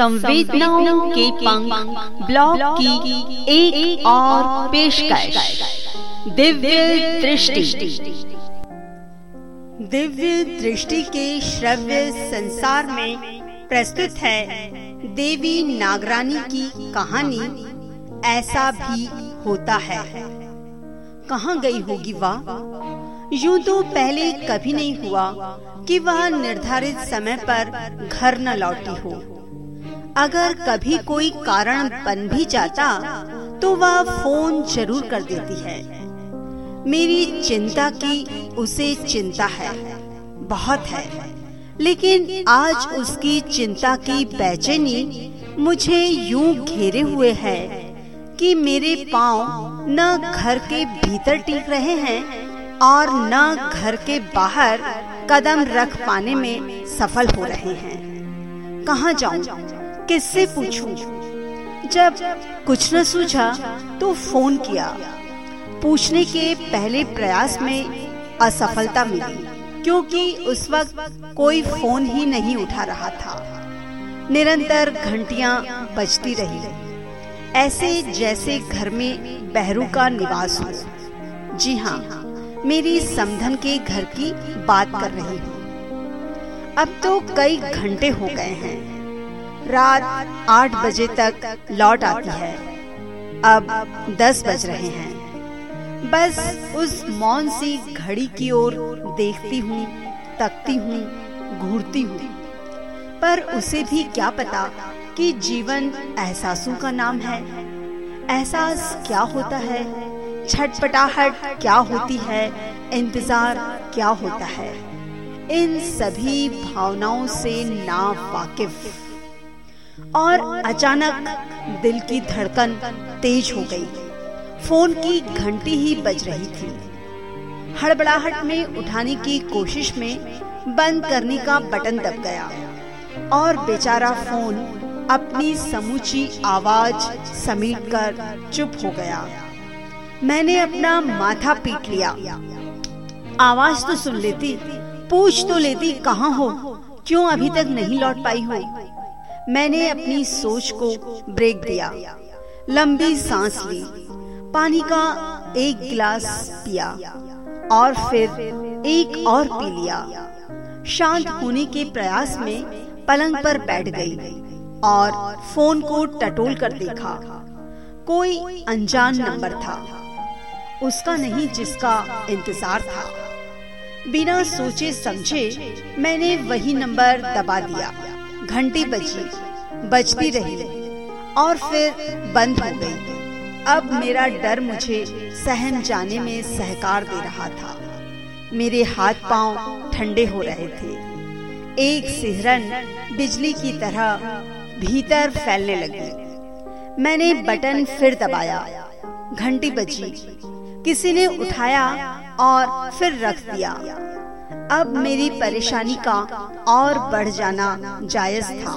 संवेदनाओं के पंख ब्लॉग की एक, एक और पेशकश। दिव्य दृष्टि। दिव्य दृष्टि के श्रव्य संसार में प्रस्तुत है देवी नागरानी की कहानी। ऐसा भी होता है। कहाँ गई होगी वह? यूँ तो पहले कभी नहीं हुआ कि वह निर्धारित समय पर घर न लौटी हो। अगर कभी कोई कारण बन भी जाता तो वह फ़ोन ज़रूर कर देती है। मेरी चिंता की उसे चिंता है, बहुत है। लेकिन आज उसकी चिंता की बेचैनी मुझे यूँ घेरे हुए है कि मेरे पाँव न घर के भीतर टिक रहे हैं और न घर के बाहर कदम रख पाने में सफल हो रहे हैं। कहाँ जाऊँ? किससे पूछूँ? जब कुछ न सूझा तो फ़ोन किया। पूछने के पहले प्रयास में असफलता मिली, क्योंकि उस वक्त कोई फ़ोन ही नहीं उठा रहा था। निरंतर घंटियाँ बजती रही। ऐसे जैसे घर में बहरू का निवास हो। जी हाँ मेरी समधन के घर की बात कर रही हूँ। अब तो कई घंटे हो गए हैं। रात आठ बजे तक लौट आती है। अब दस बज रहे हैं। बस उस मौन सी घड़ी की ओर देखती हूँ, तकती हूँ, घूरती हूँ। पर उसे भी क्या पता कि जीवन एहसासों का नाम है। एहसास क्या होता है? छटपटाहट क्या होती है? इंतज़ार क्या होता है? इन सभी भावनाओं से ना वाकिफ और अचानक दिल की धड़कन तेज हो गई। फ़ोन की घंटी ही बज रही थी। हड़बड़ाहट में उठाने की कोशिश में बंद करने का बटन दब गया और बेचारा फ़ोन अपनी समूची आवाज़ समेट कर चुप हो गया। मैंने अपना माथा पीट लिया। आवाज़ तो सुन लेती, पूछ तो लेती, कहाँ हो? क्यों अभी तक नहीं लौट पाई हो? मैंने अपनी सोच को ब्रेक दिया लंबी सांस ली पानी का एक गिलास पिया और फिर एक और पी लिया। शांत होने के प्रयास में पलंग पर बैठ गई और फ़ोन को टटोल कर देखा। कोई अनजान नंबर था। उसका नहीं जिसका इंतज़ार था। बिना सोचे समझे मैंने वही नंबर दबा दिया। घंटी बजी, बजती रही और फिर बंद हो गई। अब मेरा डर मुझे सहन जाने में सहकार दे रहा था। मेरे हाथ पाँव ठंडे हो रहे थे। एक सिहरन बिजली की तरह भीतर फैलने लगी। मैंने बटन फिर दबाया। घंटी बजी। किसी ने उठाया और फिर रख दिया। अब मेरी परेशानी का और बढ़ जाना जायज़ था।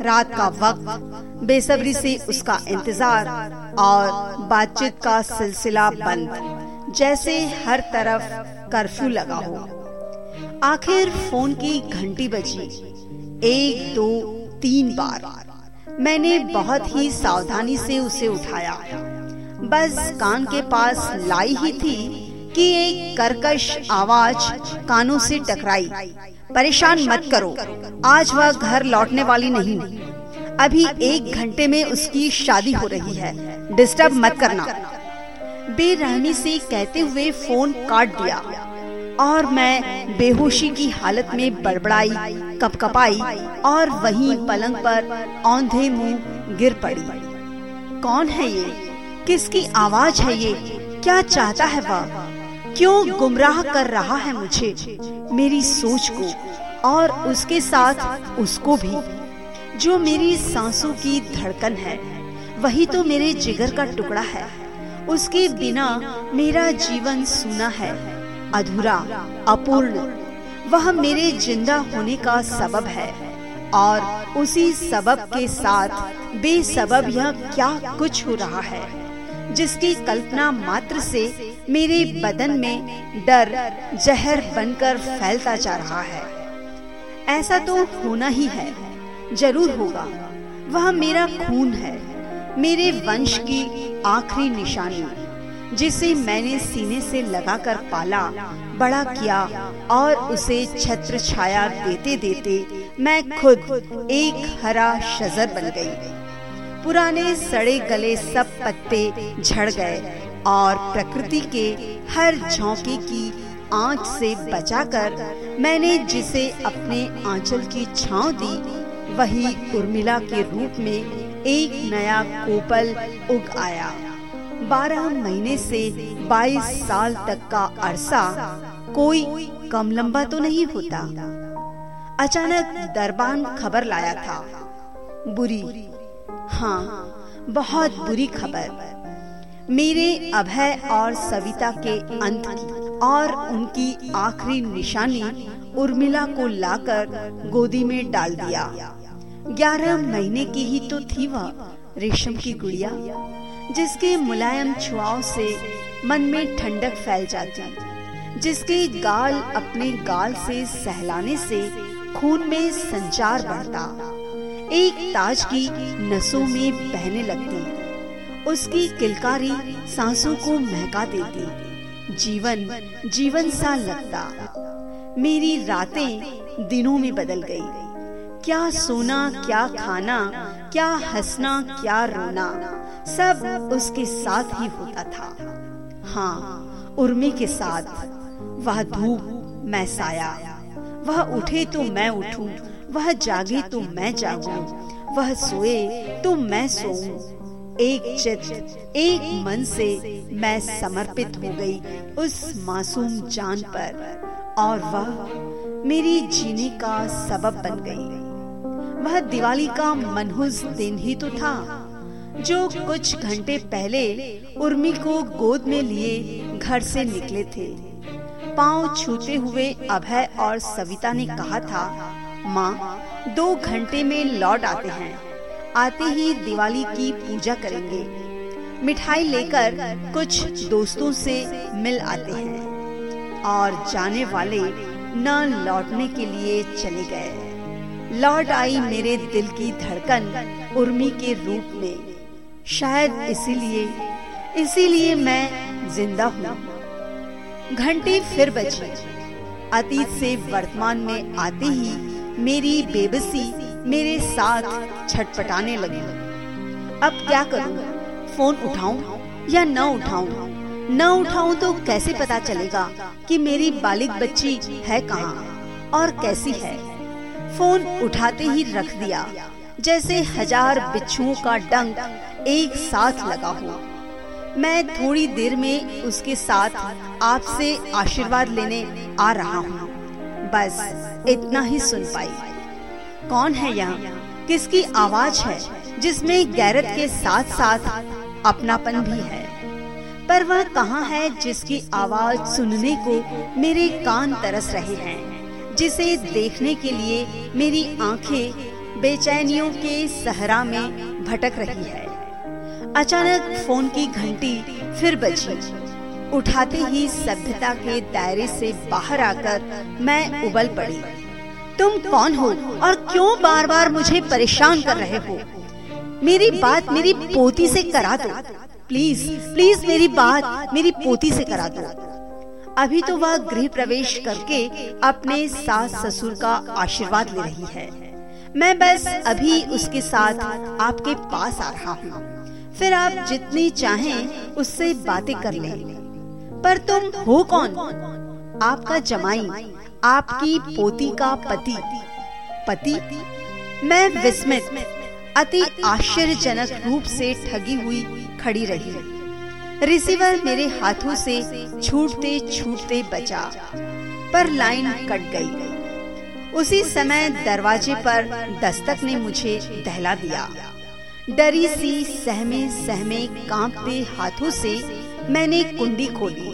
रात का वक्त बेसब्री से उसका इंतज़ार और बातचीत का सिलसिला बंद, जैसे हर तरफ़ कर्फ्यू लगा हो। आखिर फ़ोन की घंटी बजी। एक, दो, तीन बार मैंने बहुत ही सावधानी से उसे उठाया। बस कान के पास लाई ही थी कि एक कर्कश आवाज़ कानों से टकराई। परेशान मत करो, आज वह घर लौटने वाली नहीं। अभी एक घंटे में उसकी शादी हो रही है डिस्टर्ब मत करना। बेरहमी से कहते हुए फ़ोन काट दिया, और मैं बेहोशी की हालत में बड़बड़ाई, कपकपाई, और वहीं पलंग पर औंधे मुँह गिर पड़ी। कौन है ये? किसकी आवाज़ है ये? क्या चाहता है वह? क्यों गुमराह कर रहा है मुझे? मेरी सोच को और उसके साथ उसको भी। जो मेरी सांसों की धड़कन है, वही तो मेरे जिगर का टुकड़ा है। उसके बिना मेरा जीवन सुना है, अधूरा, अपूर्ण। वह मेरे ज़िंदा होने का सबब है और उसी सबब के साथ बेसबब यह क्या कुछ हो रहा है? जिसकी कल्पना मात्र से मेरे बदन में डर, जहर बनकर फैलता जा रहा है। ऐसा तो होना ही है। ज़रूर होगा। वह मेरा खून है। मेरे वंश की आखिरी निशानी, जिसे मैंने सीने से लगाकर पाला, बड़ा किया और उसे छत्र छाया देते देते मैं खुद एक हरा शजर बन गई। पुराने सड़े गले सब पत्ते झड़ गए और प्रकृति के हर झोंके की आँच से बचाकर मैंने जिसे अपने आंचल की छांव दी, वही उर्मिला के रूप में एक नया कोपल उग आया। बारह महीने से बाईस साल तक का अरसा कोई कम लंबा तो नहीं होता। अचानक दरबान खबर लाया था। बुरी हाँ बहुत बुरी खबर। मेरे अभय और सविता के अंत की और उनकी आखिरी निशानी उर्मिला को लाकर गोदी में डाल दिया। ग्यारह महीने की ही तो थी वह रेशम की गुड़िया, जिसके मुलायम छुआव से मन में ठंडक फैल जाती, जिसके गाल अपने गाल से सहलाने से खून में संचार बढ़ता। एक ताज की नसों में बहने लगती। उसकी किलकारी सांसों को महका देती। जीवन जीवन सा लगता। मेरी रातें दिनों में बदल गई। क्या सोना क्या खाना क्या हंसना क्या रोना सब उसके साथ ही होता था। हाँ उर्मी के साथ। वह धूप मैं साया। वह उठे तो मैं उठूं, वह जागे तो मैं जागूं, वह सोए तो मैं सोऊं, एक चित एक मन से मैं समर्पित हो गई उस मासूम जान पर और वह मेरी जीने का सबब बन गई। वह दिवाली का मनहूस दिन ही तो था जो कुछ घंटे पहले उर्मी को गोद में लिए घर से निकले थे। पाँव छूते हुए अभय और सविता ने कहा था माँ, दो घंटे में लौट आते हैं। आते ही दिवाली की पूजा करेंगे। मिठाई लेकर कुछ दोस्तों से मिल आते हैं और जाने वाले न लौटने के लिए चले गए। लौट आई मेरे दिल की धड़कन उर्मी के रूप में। शायद इसीलिए इसीलिए मैं ज़िंदा हूँ। घंटी फिर बजी। अतीत से वर्तमान में आते ही मेरी बेबसी मेरे साथ छटपटाने लगी अब क्या करूँ? फ़ोन उठाऊं या न उठाऊं? न उठाऊं तो कैसे पता चलेगा कि मेरी बालिक बच्ची है कहाँ और कैसी है फ़ोन उठाते ही रख दिया, जैसे हज़ार बिच्छुओं का डंक एक साथ लगा हुआ मैं थोड़ी देर में उसके साथ आपसे आशीर्वाद लेने आ रहा हूँ बस इतना ही सुन पाई। कौन है यहाँ? किसकी आवाज़ है जिसमें गैरत के साथ साथ अपनापन भी है? पर वह कहाँ है जिसकी आवाज़ सुनने को मेरे कान तरस रहे हैं, जिसे देखने के लिए मेरी आँखें बेचैनियों के सहरा में भटक रही है। अचानक फ़ोन की घंटी फिर बजी। उठाते ही सभ्यता के दायरे से बाहर आकर मैं उबल पड़ी। तुम कौन हो और क्यों बार बार मुझे परेशान कर रहे हो? मेरी बात मेरी पोती से करा दो। प्लीज़ प्लीज़ मेरी बात मेरी पोती से करा दो। अभी तो वह गृह प्रवेश करके अपने सास ससुर का आशीर्वाद ले रही है। मैं बस अभी उसके साथ आपके पास आ रहा हूँ। फिर आप जितनी चाहें उससे बातें कर ले। पर तुम हो कौन? आपका जमाई, आपकी पोती का पति। पति? मैं विस्मित, अति आश्चर्यजनक रूप से ठगी हुई खड़ी रही। रिसीवर मेरे हाथों से छूटते छूटते बचा, पर लाइन कट गई। उसी समय दरवाजे पर दस्तक ने मुझे दहला दिया। डरी सी सहमे सहमे कांपते हाथों से मैंने कुंडी खोली।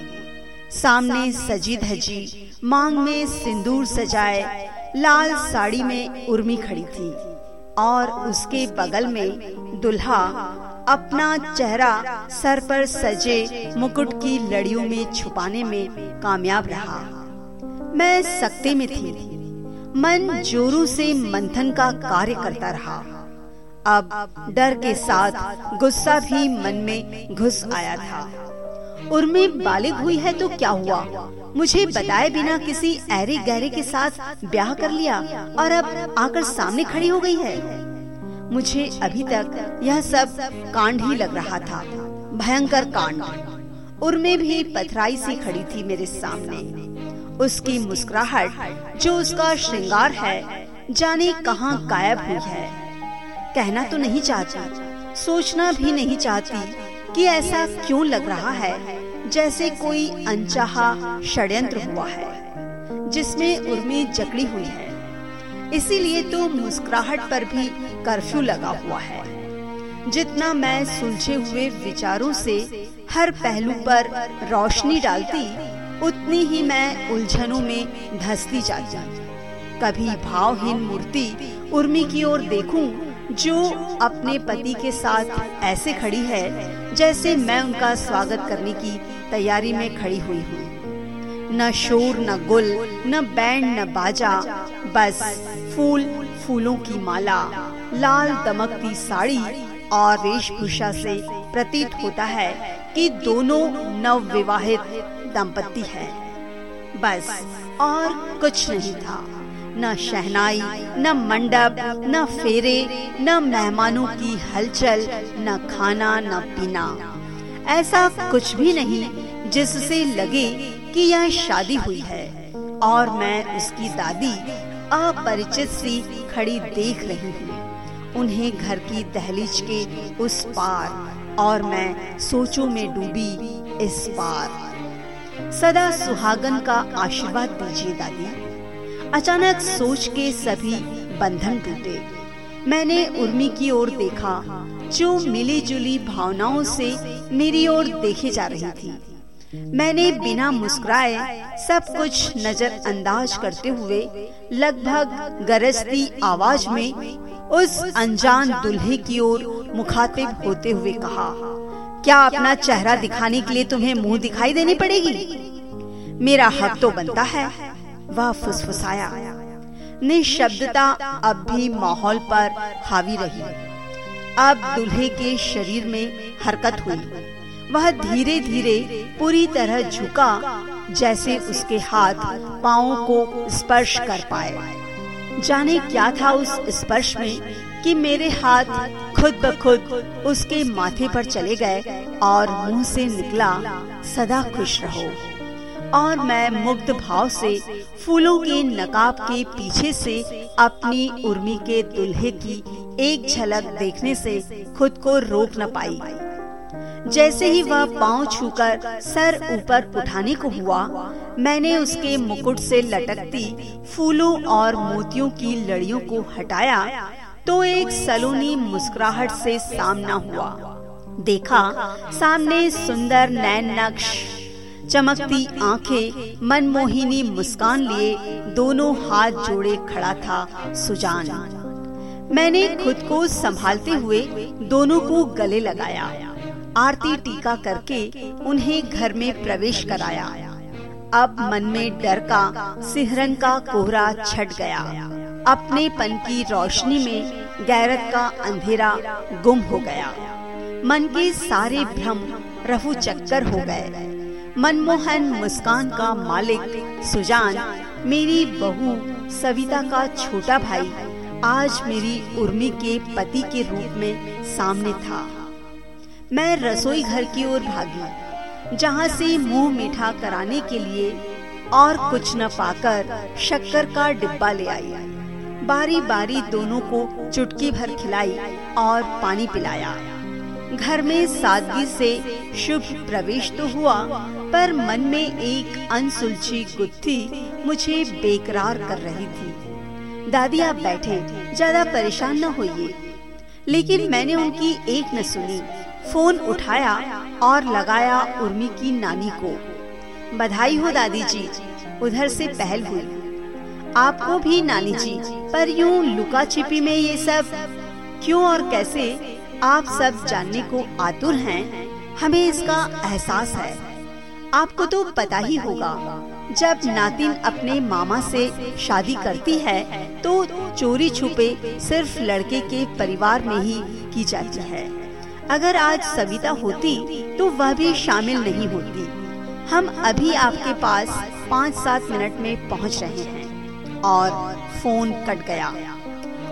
सामने सजी धजी मांग में सिंदूर सजाए लाल साड़ी में उर्मी खड़ी थी और उसके बगल में दुल्हा अपना चेहरा सर पर सजे मुकुट की लड़ियों में छुपाने में कामयाब रहा। मैं सकते में थी मन जोरों से मंथन का कार्य करता रहा। अब डर के साथ गुस्सा भी मन में घुस आया था। उर्मी बालिग हुई है तो क्या हुआ? मुझे बताए बिना किसी ऐरे गहरे के साथ ब्याह कर लिया और अब आकर सामने खड़ी हो गई है। मुझे अभी तक यह सब कांड ही लग रहा था। भयंकर कांड। उर्मे भी पथराई सी खड़ी थी मेरे सामने। उसकी मुस्कुराहट, जो उसका श्रृंगार है, जाने कहाँ गायब हुई है। कहना तो नहीं चाहती, सोचना भी नहीं चाहती कि ऐसा क्यों लग रहा है, जैसे कोई अनचाहा षड्यंत्र हुआ है, जिसमें उर्मी जकड़ी हुई है। इसीलिए तो मुस्कुराहट पर भी कर्फ्यू लगा हुआ है। जितना मैं सुलझे हुए विचारों से हर पहलू पर रोशनी डालती, उतनी ही मैं उलझनों में धसती जाती। कभी भावहीन मूर्ति उर्मी की ओर देखूँ जो अपने पति के साथ ऐसे खड़ी है, जैसे मैं उनका स्वागत करने की तैयारी में खड़ी हुई हूँ। न शोर, न गुल, न बैंड न बाजा, बस फूल, फूलों की माला, लाल दमकती साड़ी और वेशभूषा से प्रतीत होता है कि दोनों नव विवाहित दंपति है। बस और कुछ नहीं था। न शहनाई, न मंडप, न फेरे, न मेहमानों की हलचल, न खाना, न पीना। ऐसा कुछ भी नहीं जिससे लगे कि यह शादी हुई है। और मैं उसकी दादी अपरिचित सी खड़ी देख रही हूँ। उन्हें घर की दहलीज के उस पार और मैं सोचों में डूबी इस पार। सदा सुहागन का आशीर्वाद दीजिए दादी। अचानक सोच के सभी बंधन टूटे। मैंने उर्मी की ओर देखा, जो मिली जुली भावनाओं से मेरी ओर देखे जा रही थी। मैंने बिना मुस्कुराए सब कुछ नजरअंदाज करते हुए लगभग गरजती आवाज़ में उस अनजान दुल्हे की ओर मुखातिब होते हुए कहा, क्या अपना चेहरा दिखाने के लिए तुम्हें मुँह दिखाई देनी पड़ेगी? मेरा हक तो बनता है। वह फुसफुसाया। निशब्दता अब भी माहौल पर हावी रही। अब दुल्हे के शरीर में हरकत हुई। वह धीरे धीरे पूरी तरह झुका, जैसे उसके हाथ पाओ को स्पर्श कर पाए। जाने क्या था उस स्पर्श में कि मेरे हाथ खुद ब खुद उसके माथे पर चले गए और मुँह से निकला, सदा खुश रहो। और मैं मुग्ध भाव से फूलों के नकाब के पीछे से अपनी उर्मी के दुल्हे की एक झलक देखने से खुद को रोक न पाई। जैसे ही वह पाँव छूकर सर ऊपर उठाने को हुआ, मैंने उसके मुकुट से लटकती फूलों और मोतियों की लड़ियों को हटाया तो एक सलोनी मुस्कुराहट से सामना हुआ। देखा, सामने सुंदर नैन नक्श चमकती आँखें, मनमोहिनी मुस्कान लिए दोनों हाथ जोड़े खड़ा था सुजान। मैंने खुद को संभालते हुए दोनों को गले लगाया। आरती टीका करके उन्हें घर में प्रवेश कराया। अब मन में डर का, सिहरन का कोहरा छट गया। अपने पन की रोशनी में गैरत का अंधेरा गुम हो गया। मन के सारे भ्रम, रफू चक्कर हो गए। मनमोहन मुस्कान का मालिक, सुजान, मेरी बहू, सविता का छोटा भाई, आज मेरी उर्मी के पति के रूप में सामने था। मैं रसोई घर की ओर भागी, जहाँ से मुँह मीठा कराने के लिए और कुछ न पाकर शक्कर का डिब्बा ले आई। बारी बारी दोनों को चुटकी भर खिलाई और पानी पिलाया। घर में सादगी से शुभ प्रवेश तो हुआ, पर मन में एक अनसुलझी गुत्थी मुझे बेकरार कर रही थी। दादी आप बैठे, ज़्यादा परेशान न होइए। लेकिन मैंने उनकी एक न सुनी, फ़ोन उठाया और लगाया उर्मी की नानी को। बधाई हो दादी जी, उधर से पहल हुई। आपको भी नानी जी, पर यूँ लुका छिपी में ये सब क्यों और कैसे आप सब जानने को आतुर हैं, हमें इसका एहसास है। आपको तो पता ही होगा, जब नातिन अपने मामा से शादी करती है तो चोरी छुपे सिर्फ़ लड़के के परिवार में ही की जाती है। अगर आज सविता होती तो वह भी शामिल नहीं होती। हम अभी आपके पास पाँच सात मिनट में पहुँच रहे हैं, और फ़ोन कट गया।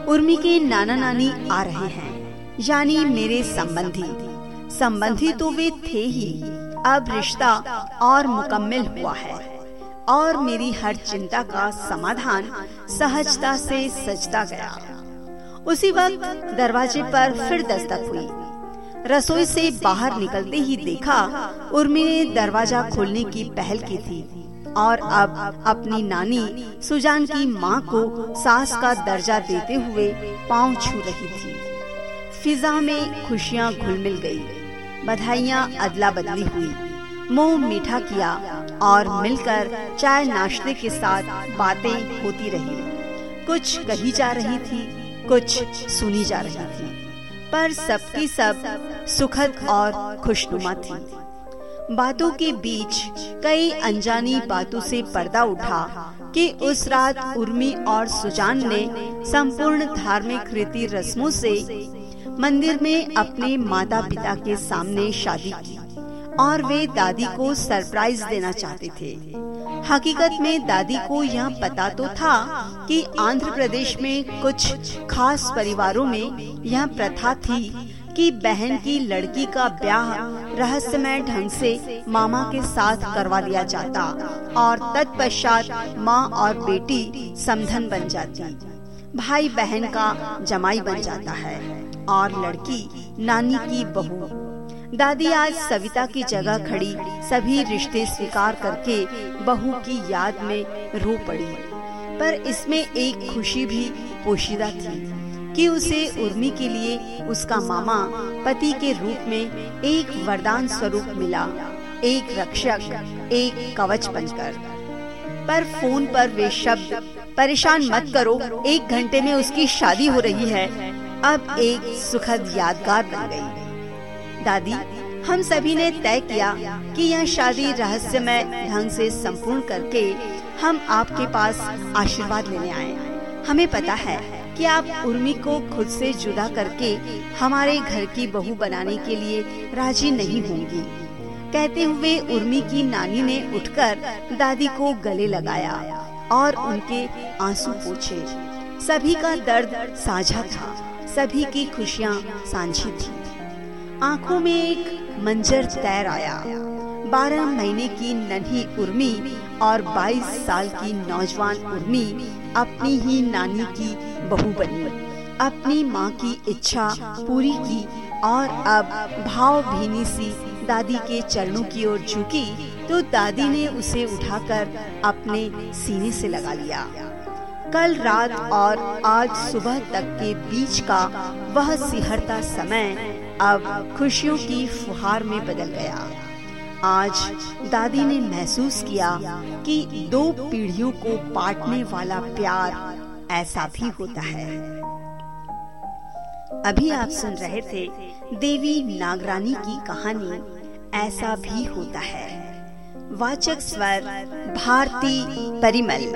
उर्मी के नाना नानी आ रहे हैं। यानी मेरे संबंधी। संबंधी तो वे थे ही। अब रिश्ता और मुकम्मल हुआ है। और मेरी हर चिंता का समाधान सहजता से सजता गया। उसी वक्त दरवाजे पर फिर दस्तक हुई। रसोई से बाहर निकलते ही देखा उर्मी ने दरवाज़ा खोलने की पहल की थी। और अब अपनी नानी सुजान की माँ को सास का दर्जा देते हुए पाँव छू रही थी। फिजा में खुशियाँ घुल मिल गई बधाइयाँ अदला बदली हुई। मुँह मीठा किया और मिलकर चाय नाश्ते के साथ बातें होती रही। कुछ कही जा रही थी, कुछ सुनी जा रही थी। पर सबकी सब सुखद और खुशनुमा थी। बातों के बीच कई अनजानी बातों से पर्दा उठा कि उस रात उर्मी और सुजान ने संपूर्ण धार्मिक रीति रस्मों से मंदिर में अपने माता पिता के सामने शादी की और वे दादी को सरप्राइज़ देना चाहते थे। हकीकत में दादी को यह पता तो था कि आंध्र प्रदेश में कुछ खास परिवारों में यह प्रथा थी कि बहन की लड़की का ब्याह रहस्यमय ढंग से मामा के साथ करवा लिया जाता और तत्पश्चात माँ और बेटी समधन बन जाती। भाई बहन का जमाई बन जाता है। और लड़की, नानी की बहू। दादी आज सविता की जगह खड़ी, सभी रिश्ते स्वीकार करके बहू की याद में रो पड़ी। पर इसमें एक खुशी भी पोशीदा थी कि उसे उर्मी के लिए उसका मामा पति के रूप में एक वरदान स्वरूप मिला, एक रक्षक, एक कवच बनकर। पर फ़ोन पर वे शब्द, परेशान मत करो, एक घंटे में उसकी शादी हो रही है अब एक सुखद यादगार बन गई। दादी, हम सभी ने तय किया कि यह शादी रहस्यमय ढंग से संपूर्ण करके हम आपके पास आशीर्वाद लेने आए हमें पता है कि आप उर्मी को खुद से जुदा करके हमारे घर की बहू बनाने के लिए राज़ी नहीं होंगी। कहते हुए उर्मी की नानी ने उठकर दादी को गले लगाया और उनके आँसू पूछे। सभी का दर्द साझा था। सभी की खुशियाँ सांझी थी। आँखों में एक मंजर तैर आया। बारह महीने की नन्ही उर्मी और बाईस साल की नौजवान उर्मी अपनी ही नानी की बहू बनी। अपनी माँ की इच्छा पूरी की और अब भाव भीनी सी दादी के चरणों की ओर झुकी तो दादी ने उसे उठाकर अपने सीने से लगा लिया। कल रात और आज सुबह तक के बीच का वह सिहरता समय अब खुशियों की फुहार में बदल गया। आज दादी ने महसूस किया कि दो पीढ़ियों को पाटने वाला प्यार ऐसा भी होता है। अभी आप सुन रहे थे देवी नागरानी की कहानी, ऐसा भी होता है। वाचक स्वर, भारती परिमल।